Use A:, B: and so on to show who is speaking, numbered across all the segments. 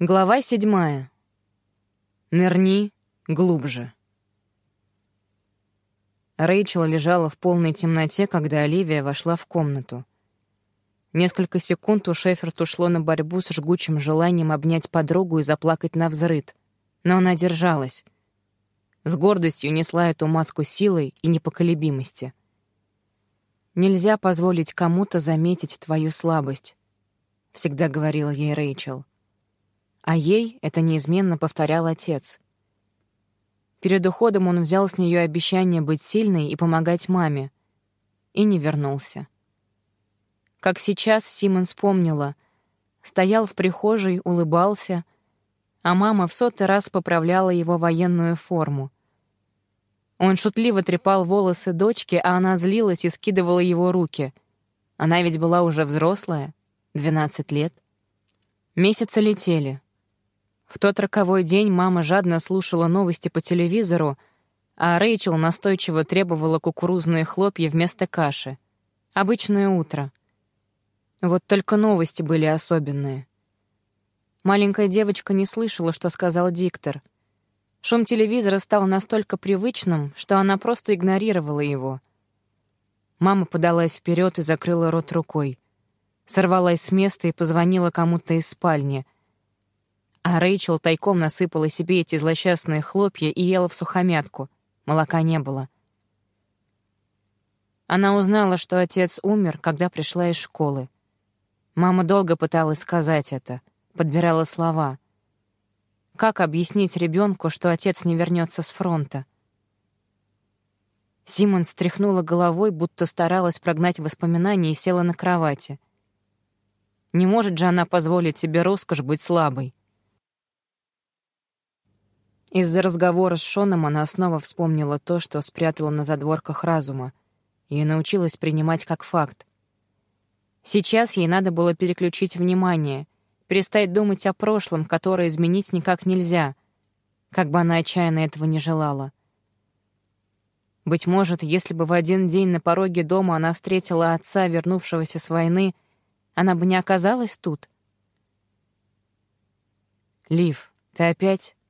A: Глава седьмая. Нырни глубже. Рэйчел лежала в полной темноте, когда Оливия вошла в комнату. Несколько секунд у Шеферт ушло на борьбу с жгучим желанием обнять подругу и заплакать на взрыд, но она держалась. С гордостью несла эту маску силой и непоколебимости. «Нельзя позволить кому-то заметить твою слабость», — всегда говорила ей Рэйчел. А ей это неизменно повторял отец. Перед уходом он взял с нее обещание быть сильной и помогать маме. И не вернулся. Как сейчас Симон вспомнила. Стоял в прихожей, улыбался, а мама в сотый раз поправляла его военную форму. Он шутливо трепал волосы дочки, а она злилась и скидывала его руки. Она ведь была уже взрослая, 12 лет. Месяцы летели. В тот роковой день мама жадно слушала новости по телевизору, а Рэйчел настойчиво требовала кукурузные хлопья вместо каши. Обычное утро. Вот только новости были особенные. Маленькая девочка не слышала, что сказал диктор. Шум телевизора стал настолько привычным, что она просто игнорировала его. Мама подалась вперед и закрыла рот рукой. Сорвалась с места и позвонила кому-то из спальни — а Рэйчел тайком насыпала себе эти злосчастные хлопья и ела в сухомятку. Молока не было. Она узнала, что отец умер, когда пришла из школы. Мама долго пыталась сказать это, подбирала слова. Как объяснить ребенку, что отец не вернется с фронта? Симон стряхнула головой, будто старалась прогнать воспоминания и села на кровати. Не может же она позволить себе роскошь быть слабой. Из-за разговора с Шоном она снова вспомнила то, что спрятала на задворках разума, и научилась принимать как факт. Сейчас ей надо было переключить внимание, перестать думать о прошлом, которое изменить никак нельзя, как бы она отчаянно этого не желала. Быть может, если бы в один день на пороге дома она встретила отца, вернувшегося с войны, она бы не оказалась тут. «Лив, ты опять?» —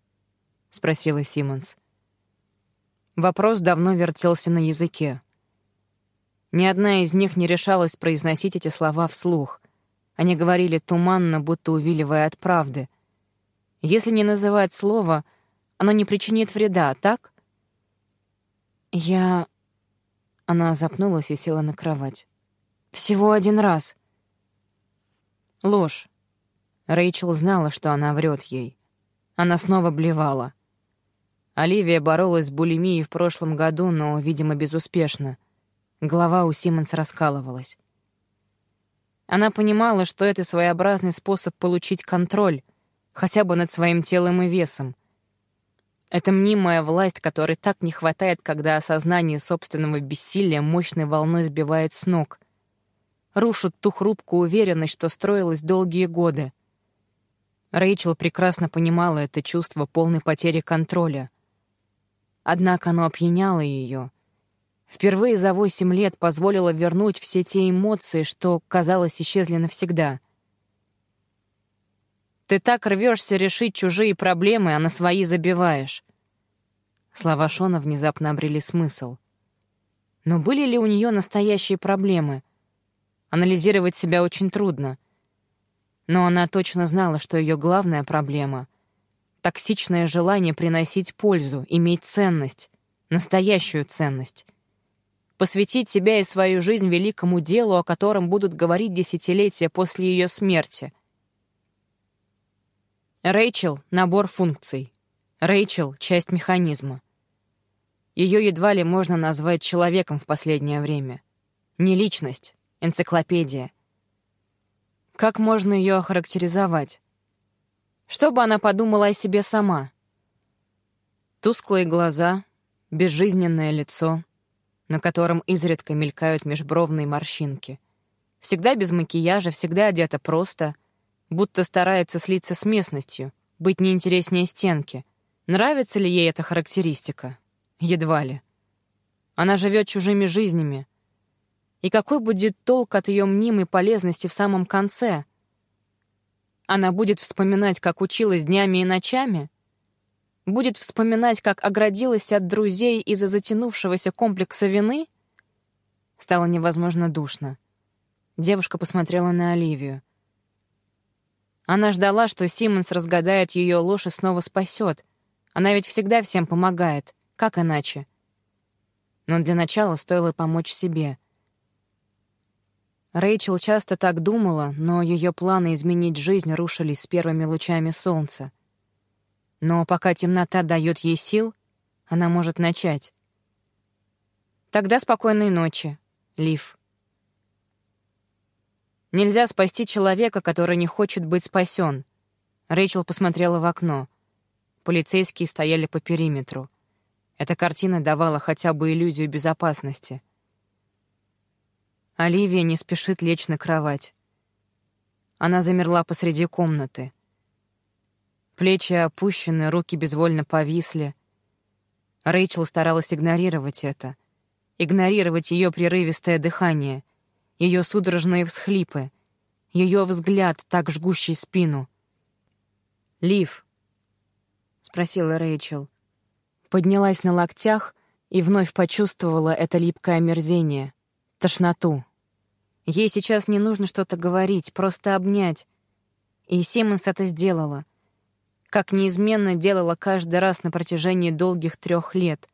A: спросила Симмонс. Вопрос давно вертелся на языке. Ни одна из них не решалась произносить эти слова вслух. Они говорили туманно, будто увиливая от правды. Если не называть слово, оно не причинит вреда, так? Я... Она запнулась и села на кровать. Всего один раз. Ложь. Рэйчел знала, что она врет ей. Она снова блевала. Оливия боролась с булимией в прошлом году, но, видимо, безуспешно. Голова у Симмонс раскалывалась. Она понимала, что это своеобразный способ получить контроль, хотя бы над своим телом и весом. Это мнимая власть, которой так не хватает, когда осознание собственного бессилия мощной волной сбивает с ног. Рушит ту хрупкую уверенность, что строилась долгие годы. Рэйчел прекрасно понимала это чувство полной потери контроля. Однако оно опьяняло ее. Впервые за восемь лет позволило вернуть все те эмоции, что, казалось, исчезли навсегда. «Ты так рвешься решить чужие проблемы, а на свои забиваешь». Слова Шона внезапно обрели смысл. Но были ли у нее настоящие проблемы? Анализировать себя очень трудно. Но она точно знала, что ее главная проблема токсичное желание приносить пользу, иметь ценность, настоящую ценность. Посвятить себя и свою жизнь великому делу, о котором будут говорить десятилетия после ее смерти. Рэйчел — набор функций. Рэйчел — часть механизма. Ее едва ли можно назвать человеком в последнее время. Не личность, энциклопедия. Как можно ее охарактеризовать? Что бы она подумала о себе сама? Тусклые глаза, безжизненное лицо, на котором изредка мелькают межбровные морщинки. Всегда без макияжа, всегда одета просто, будто старается слиться с местностью, быть неинтереснее стенки. Нравится ли ей эта характеристика? Едва ли. Она живет чужими жизнями. И какой будет толк от ее мнимой полезности в самом конце — Она будет вспоминать, как училась днями и ночами? Будет вспоминать, как оградилась от друзей из-за затянувшегося комплекса вины? Стало невозможно душно. Девушка посмотрела на Оливию. Она ждала, что Симмонс разгадает ее ложь и снова спасет. Она ведь всегда всем помогает. Как иначе? Но для начала стоило помочь себе — Рэйчел часто так думала, но ее планы изменить жизнь рушились с первыми лучами солнца. Но пока темнота дает ей сил, она может начать. Тогда спокойной ночи, Лив. Нельзя спасти человека, который не хочет быть спасен. Рэйчел посмотрела в окно. Полицейские стояли по периметру. Эта картина давала хотя бы иллюзию безопасности — Оливия не спешит лечь на кровать. Она замерла посреди комнаты. Плечи опущены, руки безвольно повисли. Рэйчел старалась игнорировать это. Игнорировать ее прерывистое дыхание, ее судорожные всхлипы, ее взгляд, так жгущий спину. «Лив», — спросила Рэйчел. Поднялась на локтях и вновь почувствовала это липкое омерзение тошноту. Ей сейчас не нужно что-то говорить, просто обнять. И Симмонс это сделала. Как неизменно делала каждый раз на протяжении долгих трех лет.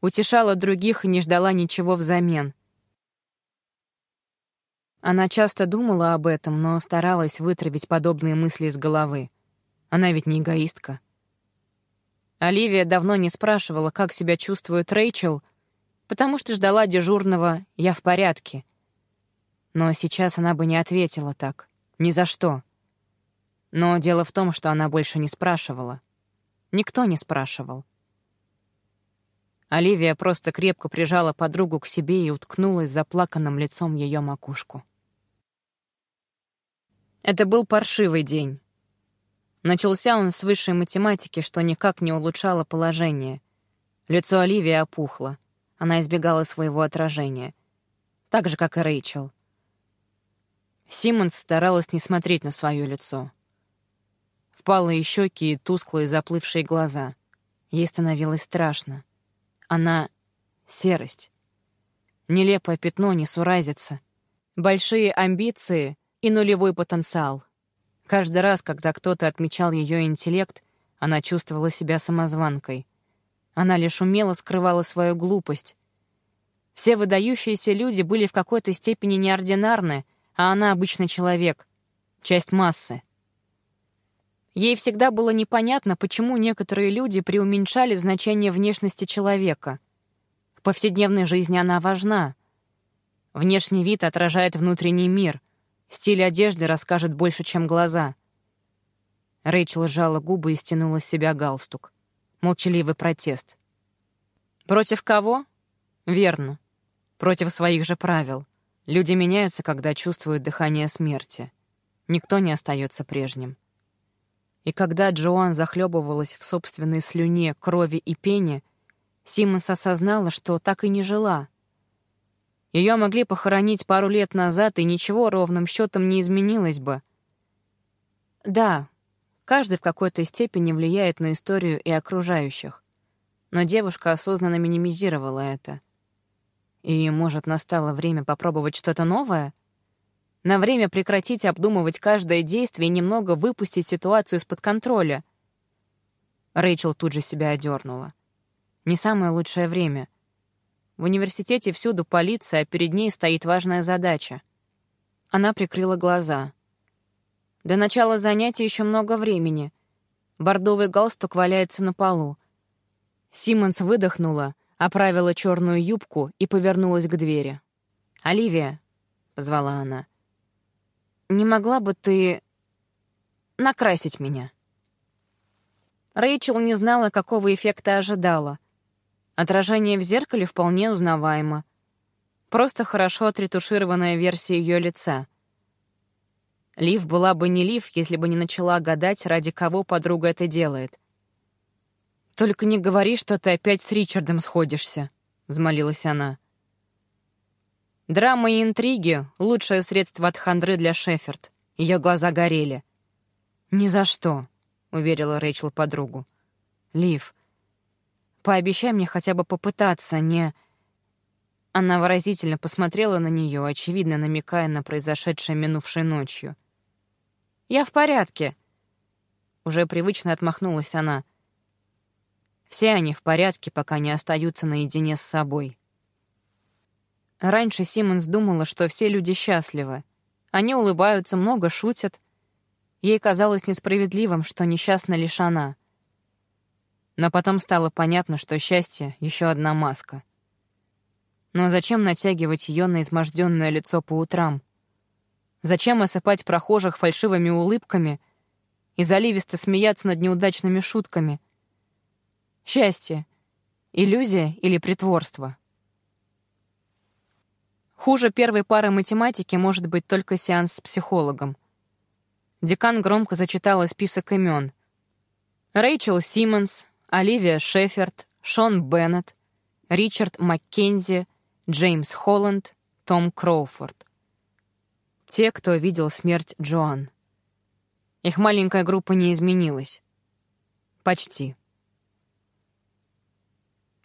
A: Утешала других и не ждала ничего взамен. Она часто думала об этом, но старалась вытравить подобные мысли из головы. Она ведь не эгоистка. Оливия давно не спрашивала, как себя чувствует Рэйчел, потому что ждала дежурного «я в порядке». Но сейчас она бы не ответила так. Ни за что. Но дело в том, что она больше не спрашивала. Никто не спрашивал. Оливия просто крепко прижала подругу к себе и уткнулась заплаканным лицом ее макушку. Это был паршивый день. Начался он с высшей математики, что никак не улучшало положение. Лицо Оливии опухло. Она избегала своего отражения. Так же, как и Рэйчел. Симмонс старалась не смотреть на свое лицо. Впалые щеки и тусклые заплывшие глаза. Ей становилось страшно. Она — серость. Нелепое пятно не суразится. Большие амбиции и нулевой потенциал. Каждый раз, когда кто-то отмечал ее интеллект, она чувствовала себя самозванкой. Она лишь умело скрывала свою глупость. Все выдающиеся люди были в какой-то степени неординарны, а она обычный человек, часть массы. Ей всегда было непонятно, почему некоторые люди преуменьшали значение внешности человека. В повседневной жизни она важна. Внешний вид отражает внутренний мир. Стиль одежды расскажет больше, чем глаза. Рэйчел сжала губы и стянула с себя галстук. Молчаливый протест. Против кого? Верно. Против своих же правил. Люди меняются, когда чувствуют дыхание смерти. Никто не остается прежним. И когда Джоан захлебывалась в собственной слюне, крови и пене, Симмонс осознала, что так и не жила. Ее могли похоронить пару лет назад, и ничего ровным счетом не изменилось бы. Да, Каждый в какой-то степени влияет на историю и окружающих. Но девушка осознанно минимизировала это. И, может, настало время попробовать что-то новое? На время прекратить обдумывать каждое действие и немного выпустить ситуацию из-под контроля. Рэйчел тут же себя одернула. Не самое лучшее время. В университете всюду полиция, а перед ней стоит важная задача. Она прикрыла глаза — до начала занятия еще много времени. Бордовый галстук валяется на полу. Симмонс выдохнула, оправила черную юбку и повернулась к двери. «Оливия», — позвала она, — «не могла бы ты накрасить меня?» Рэйчел не знала, какого эффекта ожидала. Отражение в зеркале вполне узнаваемо. Просто хорошо отретушированная версия ее лица. Лив была бы не Лив, если бы не начала гадать, ради кого подруга это делает. «Только не говори, что ты опять с Ричардом сходишься», — взмолилась она. Драма и интриги — лучшее средство от хандры для Шеферд. Ее глаза горели. «Ни за что», — уверила Рэйчел подругу. «Лив, пообещай мне хотя бы попытаться, не...» Она выразительно посмотрела на нее, очевидно намекая на произошедшее минувшей ночью. «Я в порядке», — уже привычно отмахнулась она. «Все они в порядке, пока не остаются наедине с собой». Раньше Симмонс думала, что все люди счастливы. Они улыбаются, много шутят. Ей казалось несправедливым, что несчастна лишь она. Но потом стало понятно, что счастье — еще одна маска — но зачем натягивать ее на изможденное лицо по утрам? Зачем осыпать прохожих фальшивыми улыбками и заливисто смеяться над неудачными шутками? Счастье — иллюзия или притворство? Хуже первой пары математики может быть только сеанс с психологом. Декан громко зачитала список имен. Рэйчел Симмонс, Оливия Шеферд, Шон Беннет, Ричард Маккензи, Джеймс Холланд, Том Кроуфорд. Те, кто видел смерть Джоан. Их маленькая группа не изменилась. Почти.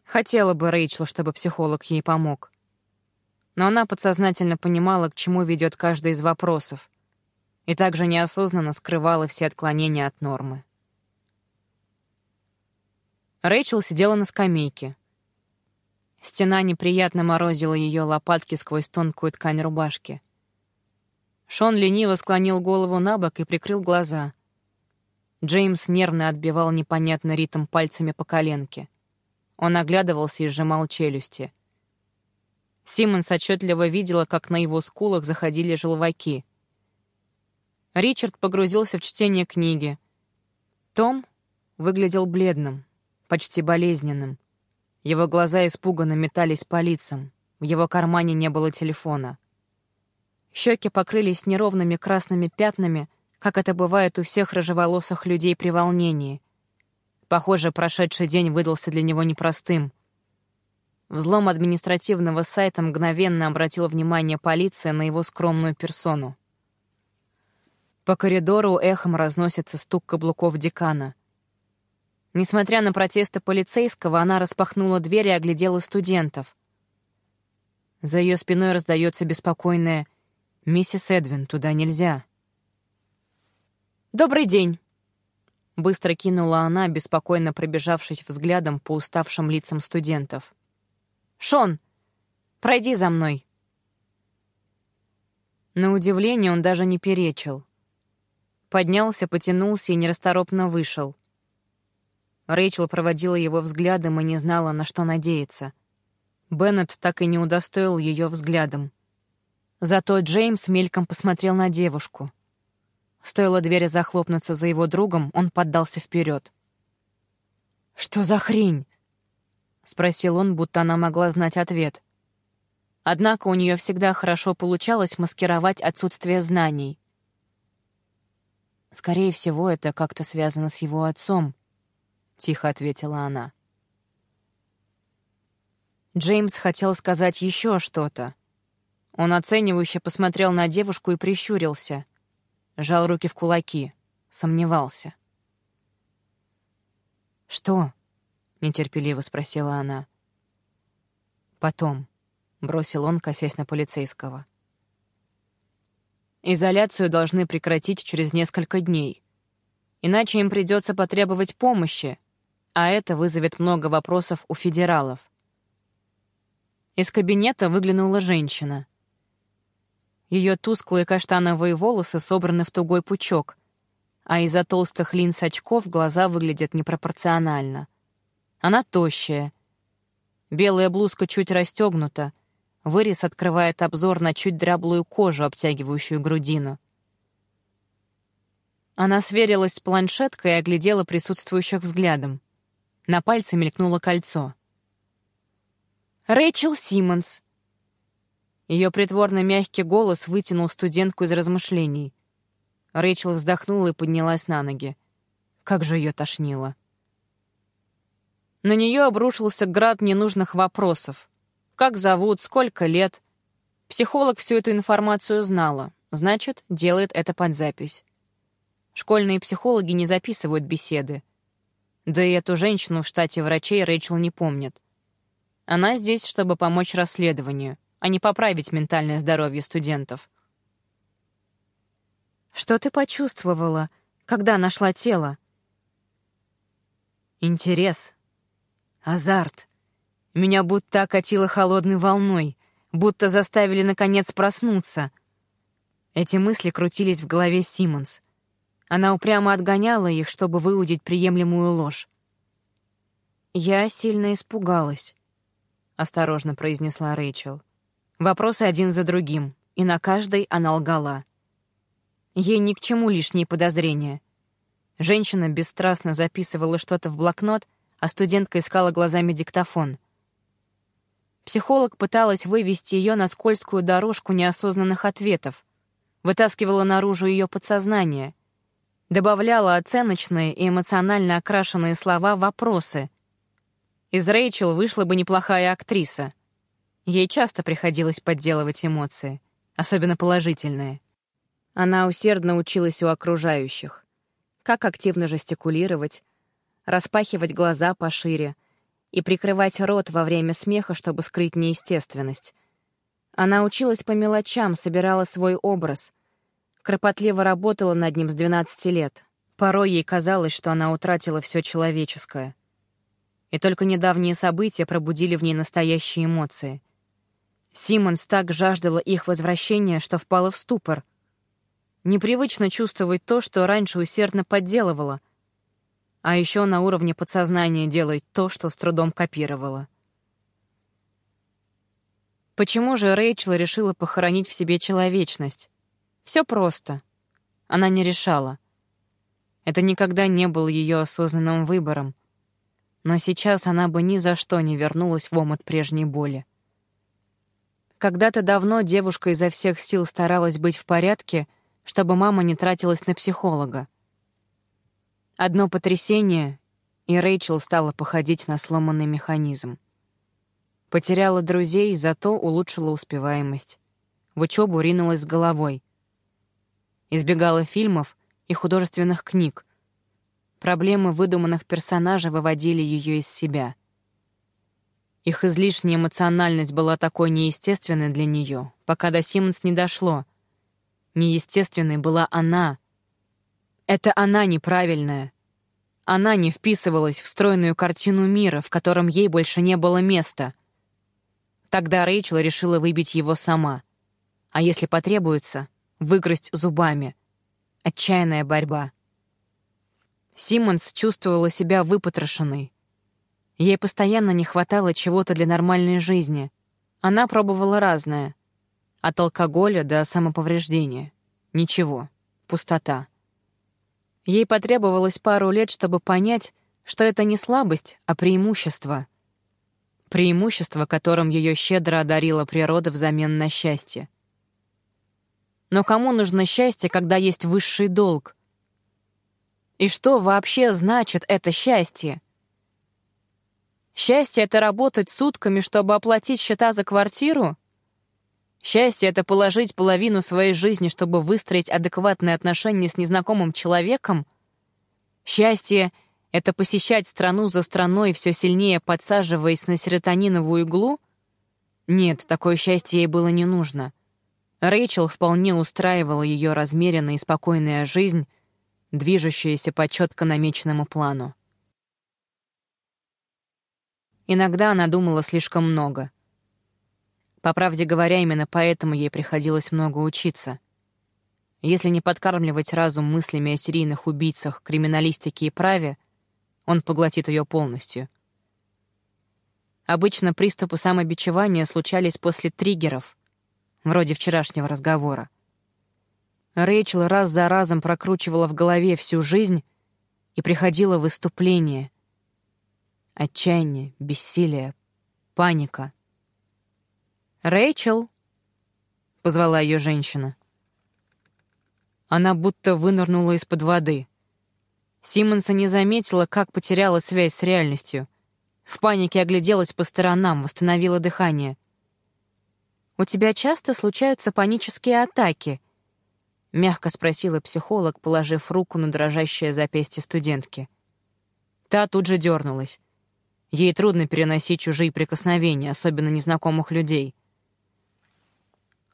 A: Хотела бы Рэйчел, чтобы психолог ей помог. Но она подсознательно понимала, к чему ведет каждый из вопросов, и также неосознанно скрывала все отклонения от нормы. Рэйчел сидела на скамейке — Стена неприятно морозила ее лопатки сквозь тонкую ткань рубашки. Шон лениво склонил голову на бок и прикрыл глаза. Джеймс нервно отбивал непонятный ритм пальцами по коленке. Он оглядывался и сжимал челюсти. Симмонс отчетливо видела, как на его скулах заходили желваки. Ричард погрузился в чтение книги. Том выглядел бледным, почти болезненным. Его глаза испуганно метались по лицам. В его кармане не было телефона. Щеки покрылись неровными красными пятнами, как это бывает у всех рыжеволосых людей при волнении. Похоже, прошедший день выдался для него непростым. Взлом административного сайта мгновенно обратил внимание полиции на его скромную персону. По коридору эхом разносится стук каблуков декана — Несмотря на протесты полицейского, она распахнула дверь и оглядела студентов. За ее спиной раздается беспокойное «Миссис Эдвин, туда нельзя». «Добрый день!» Быстро кинула она, беспокойно пробежавшись взглядом по уставшим лицам студентов. «Шон, пройди за мной!» На удивление он даже не перечил. Поднялся, потянулся и нерасторопно вышел — Рэйчел проводила его взглядом и не знала, на что надеяться. Беннет так и не удостоил ее взглядом. Зато Джеймс мельком посмотрел на девушку. Стоило двери захлопнуться за его другом, он поддался вперед. «Что за хрень?» — спросил он, будто она могла знать ответ. Однако у нее всегда хорошо получалось маскировать отсутствие знаний. Скорее всего, это как-то связано с его отцом —— тихо ответила она. Джеймс хотел сказать еще что-то. Он оценивающе посмотрел на девушку и прищурился. Жал руки в кулаки. Сомневался. «Что?» — нетерпеливо спросила она. «Потом», — бросил он, косясь на полицейского. «Изоляцию должны прекратить через несколько дней. Иначе им придется потребовать помощи, а это вызовет много вопросов у федералов. Из кабинета выглянула женщина. Ее тусклые каштановые волосы собраны в тугой пучок, а из-за толстых линз очков глаза выглядят непропорционально. Она тощая. Белая блузка чуть расстегнута, вырез открывает обзор на чуть дряблую кожу, обтягивающую грудину. Она сверилась с планшеткой и оглядела присутствующих взглядом. На пальце мелькнуло кольцо. «Рэйчел Симмонс!» Ее притворно мягкий голос вытянул студентку из размышлений. Рэйчел вздохнула и поднялась на ноги. Как же ее тошнило. На нее обрушился град ненужных вопросов. Как зовут, сколько лет? Психолог всю эту информацию знала, значит, делает это под запись. Школьные психологи не записывают беседы. Да и эту женщину в штате врачей Рэйчел не помнит. Она здесь, чтобы помочь расследованию, а не поправить ментальное здоровье студентов.
B: «Что ты почувствовала, когда нашла тело?»
A: «Интерес. Азарт. Меня будто окатило холодной волной, будто заставили, наконец, проснуться». Эти мысли крутились в голове Симмонс. Она упрямо отгоняла их, чтобы выудить приемлемую ложь.
B: «Я сильно испугалась», — осторожно произнесла Рэйчел. Вопросы один за другим, и на каждой она лгала. Ей ни к чему лишние подозрения. Женщина бесстрастно записывала что-то в блокнот, а студентка искала глазами диктофон. Психолог пыталась вывести ее на скользкую дорожку неосознанных ответов, вытаскивала наружу ее подсознание, добавляла оценочные и эмоционально окрашенные слова в вопросы. Из Рэйчел вышла бы неплохая актриса. Ей часто приходилось подделывать эмоции, особенно положительные. Она усердно училась у окружающих. Как активно жестикулировать, распахивать глаза пошире и прикрывать рот во время смеха, чтобы скрыть неестественность. Она училась по мелочам, собирала свой образ, кропотливо работала над ним с 12 лет. Порой ей казалось, что она утратила все человеческое. И только недавние события пробудили в ней настоящие эмоции. Симмонс так жаждала их возвращения, что впала в ступор. Непривычно чувствовать то, что раньше усердно подделывала, а еще на уровне подсознания делать то, что с трудом копировала. Почему же Рэйчел решила похоронить в себе человечность? Все просто. Она не решала. Это никогда не был ее осознанным выбором. Но сейчас она бы ни за что не вернулась в омут прежней боли. Когда-то давно девушка изо всех сил старалась быть в порядке, чтобы мама не тратилась на психолога. Одно потрясение, и Рэйчел стала походить на сломанный механизм. Потеряла друзей, зато улучшила успеваемость. В учебу ринулась с головой избегала фильмов и художественных книг. Проблемы выдуманных персонажей выводили ее из себя. Их излишняя эмоциональность была такой неестественной для нее, пока до Симмонс не дошло. Неестественной была она. Это она неправильная. Она не вписывалась в стройную картину мира, в котором ей больше не было места. Тогда Рэйчел решила выбить его сама. А если потребуется, выгрызть зубами. Отчаянная борьба. Симмонс чувствовала себя выпотрошенной. Ей постоянно не хватало чего-то для нормальной жизни. Она пробовала разное. От алкоголя до самоповреждения. Ничего. Пустота. Ей потребовалось пару лет, чтобы понять, что это не слабость, а преимущество. Преимущество, которым ее щедро одарила природа взамен на счастье. Но кому нужно счастье, когда есть высший долг? И что вообще значит это счастье? Счастье — это работать сутками, чтобы оплатить счета за квартиру? Счастье — это положить половину своей жизни, чтобы выстроить адекватные отношения с незнакомым человеком? Счастье — это посещать страну за страной, все сильнее подсаживаясь на серотониновую иглу? Нет, такое счастье ей было не нужно. Рэйчел вполне устраивала ее размеренная и спокойная жизнь, движущаяся по четко намеченному плану. Иногда она думала слишком много. По правде говоря, именно поэтому ей приходилось много учиться. Если не подкармливать разум мыслями о серийных убийцах, криминалистике и праве, он поглотит ее полностью. Обычно приступы самобичевания случались после триггеров, вроде вчерашнего разговора. Рэйчел раз за разом прокручивала в голове всю жизнь и приходила в выступление. Отчаяние, бессилие, паника. «Рэйчел!» — позвала ее женщина. Она будто вынырнула из-под воды. Симмонса не заметила, как потеряла связь с реальностью. В панике огляделась по сторонам, восстановила дыхание — у тебя часто случаются панические атаки?»
A: — мягко спросила психолог, положив руку на дрожащее запястье студентки. Та тут же дернулась. Ей трудно переносить чужие прикосновения, особенно незнакомых людей.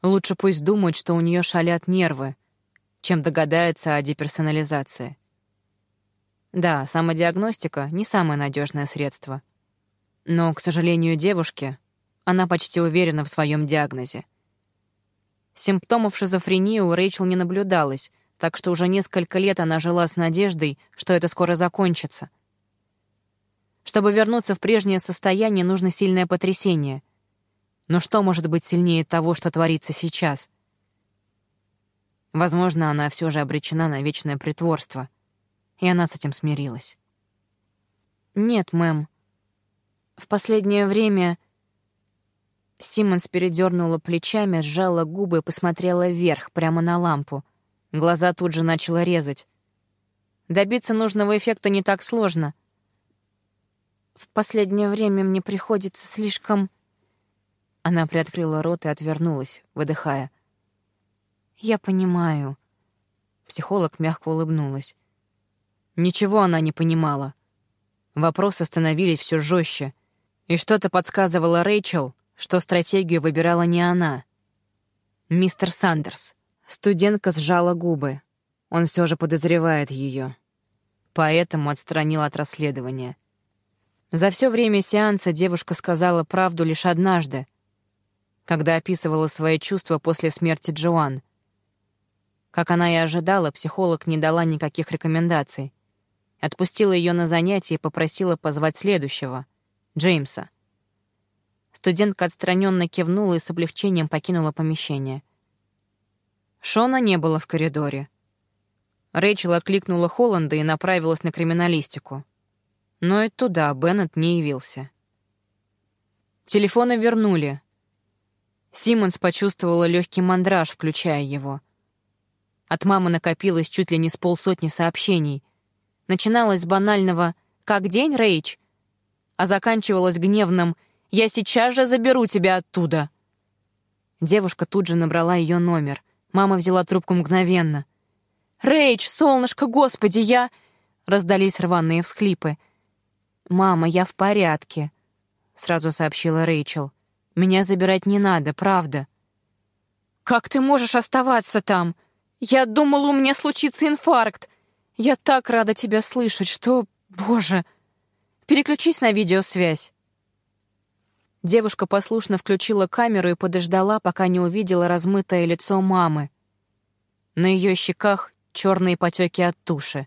A: Лучше пусть думают, что у нее шалят нервы, чем догадается о деперсонализации. Да, самодиагностика — не самое надежное средство. Но, к сожалению, девушке, она почти уверена в своем диагнозе. Симптомов шизофрении у Рэйчел не наблюдалось, так что уже несколько лет она жила с надеждой, что это скоро закончится. Чтобы вернуться в прежнее состояние, нужно сильное потрясение. Но что может быть сильнее того, что творится сейчас? Возможно, она все же обречена на вечное притворство — и она с этим смирилась. «Нет, мэм. В последнее время...» Симмонс передернула плечами, сжала губы и посмотрела вверх, прямо на лампу. Глаза тут же начала резать. Добиться нужного эффекта не так сложно. В последнее время мне приходится слишком... Она приоткрыла рот и отвернулась, выдыхая. «Я понимаю». Психолог мягко улыбнулась. Ничего она не понимала. Вопросы становились все жестче, и что-то подсказывало Рэйчел, что стратегию выбирала не она. Мистер Сандерс. Студентка сжала губы. Он все же подозревает ее. Поэтому отстранил от расследования. За все время сеанса девушка сказала правду лишь однажды, когда описывала свои чувства после смерти Джоан. Как она и ожидала, психолог не дала никаких рекомендаций — Отпустила ее на занятие и попросила позвать следующего — Джеймса. Студентка отстраненно кивнула и с облегчением покинула помещение. Шона не было в коридоре. Рэйчел окликнула Холланда и направилась на криминалистику. Но и туда Беннет не явился. Телефоны вернули. Симмонс почувствовала легкий мандраж, включая его. От мамы накопилось чуть ли не с полсотни сообщений — начиналась с банального «Как день, Рейч?», а заканчивалась гневным «Я сейчас же заберу тебя оттуда». Девушка тут же набрала ее номер. Мама взяла трубку мгновенно. «Рейч, солнышко, господи, я...» Раздались рваные всхлипы. «Мама, я в порядке», — сразу сообщила Рэйчел. «Меня забирать не надо, правда». «Как ты можешь оставаться там? Я думала, у меня случится инфаркт. Я так рада тебя слышать, что... Боже! Переключись на видеосвязь. Девушка послушно включила камеру и подождала, пока не увидела размытое лицо мамы. На ее щеках черные потеки от туши.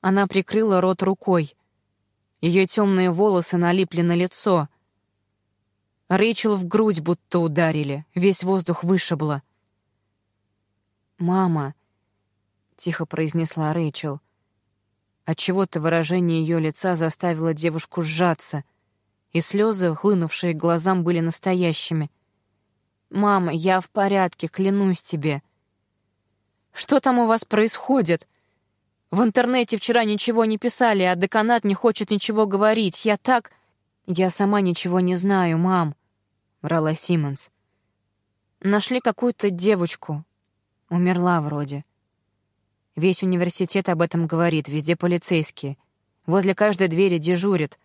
A: Она прикрыла рот рукой. Ее темные волосы налипли на лицо. Рэйчел в грудь будто ударили, весь воздух вышибло. «Мама», — тихо произнесла Рэйчел, Отчего-то выражение ее лица заставило девушку сжаться, и слезы, хлынувшие к глазам, были настоящими. «Мама, я в порядке, клянусь тебе». «Что там у вас происходит?» «В интернете вчера ничего не писали, а деканат не хочет ничего говорить. Я так...» «Я сама ничего не знаю, мам», — врала Симмонс. «Нашли какую-то девочку. Умерла вроде». Весь университет об этом говорит, везде полицейские. Возле каждой двери дежурят.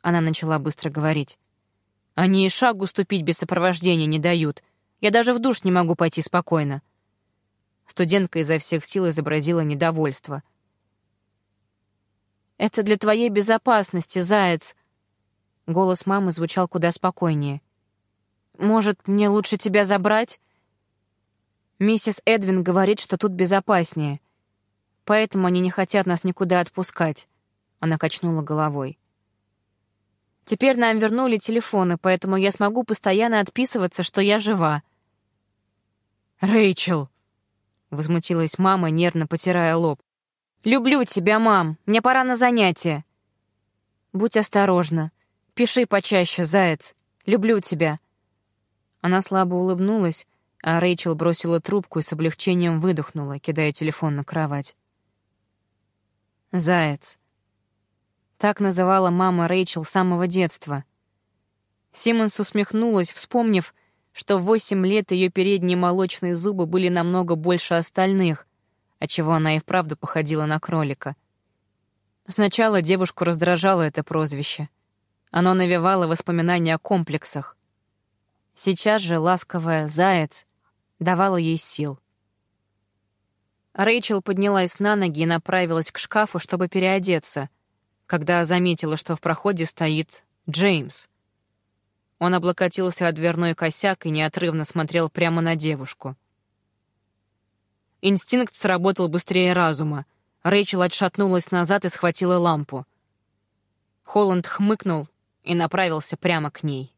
A: Она начала быстро говорить. Они и шагу ступить без сопровождения не дают. Я даже в душ не могу пойти спокойно. Студентка изо всех сил изобразила недовольство. «Это для твоей безопасности, заяц!» Голос мамы звучал куда спокойнее. «Может, мне лучше тебя забрать?» Миссис Эдвин говорит, что тут безопаснее. Поэтому они не хотят нас никуда отпускать. Она качнула головой. Теперь нам вернули телефоны, поэтому я смогу постоянно отписываться, что я жива. «Рэйчел!» — возмутилась мама, нервно потирая лоб. «Люблю тебя, мам. Мне пора на занятия». «Будь осторожна. Пиши почаще, заяц. Люблю тебя». Она слабо улыбнулась, а Рэйчел бросила трубку и с облегчением выдохнула, кидая телефон на кровать. Заяц. Так называла мама Рэйчел с самого детства. Симмонс усмехнулась, вспомнив,
B: что в восемь лет ее передние молочные зубы были намного больше остальных, отчего она и вправду походила на кролика. Сначала девушку раздражало это прозвище. Оно навевало воспоминания о комплексах. Сейчас же ласковая «заяц» давала ей сил. Рэйчел поднялась на ноги и направилась к шкафу, чтобы переодеться, когда заметила, что в проходе стоит Джеймс. Он облокотился о дверной косяк и неотрывно смотрел прямо на девушку. Инстинкт сработал быстрее разума. Рэйчел отшатнулась назад и схватила лампу. Холланд хмыкнул и направился прямо к ней.